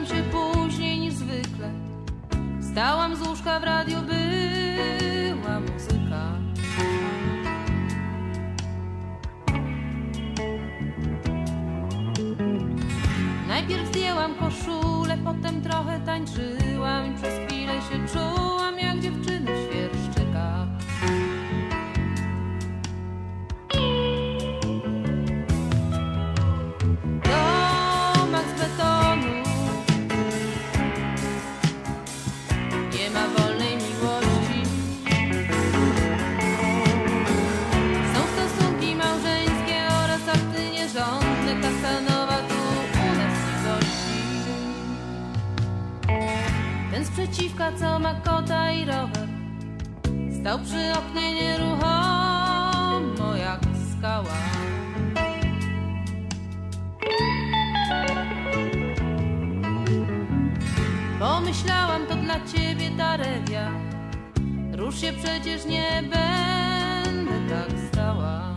Obudziłam się później niż zwykle. Stałam z łóżka w radiu, była muzyka. Najpierw zdjęłam koszulę, Ten sprzeciwka co ma kota i rower Stał przy oknie nieruchomo jak skała Pomyślałam, to dla ciebie Darewia. Rusz się przecież nie będę tak stała.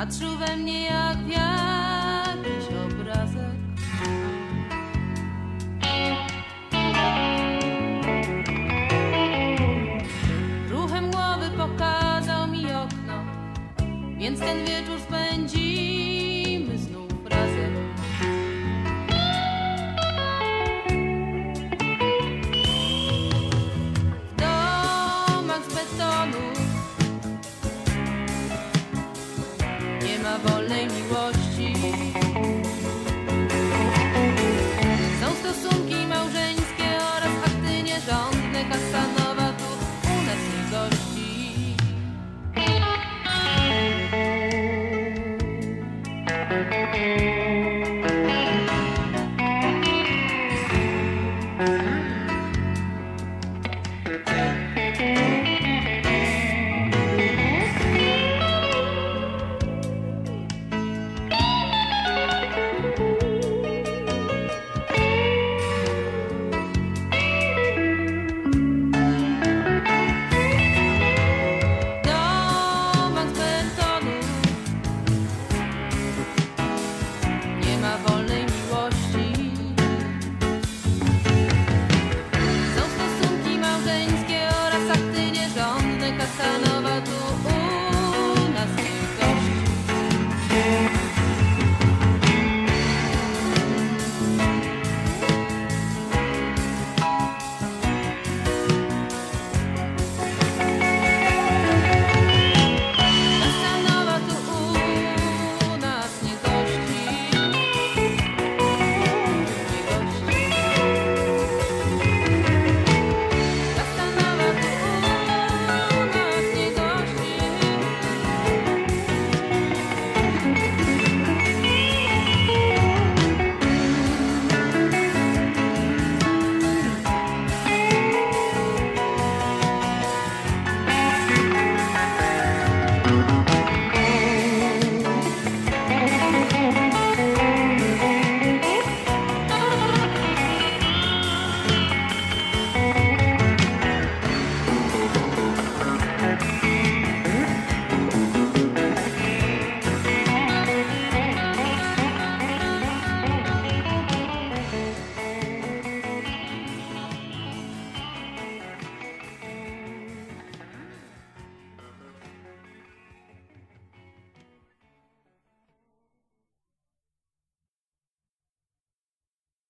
Patrzył we mnie jak w jakiś obrazek. Ruchem głowy pokazał mi okno Więc ten wieczór spędzimy Ma wolnej miłości casa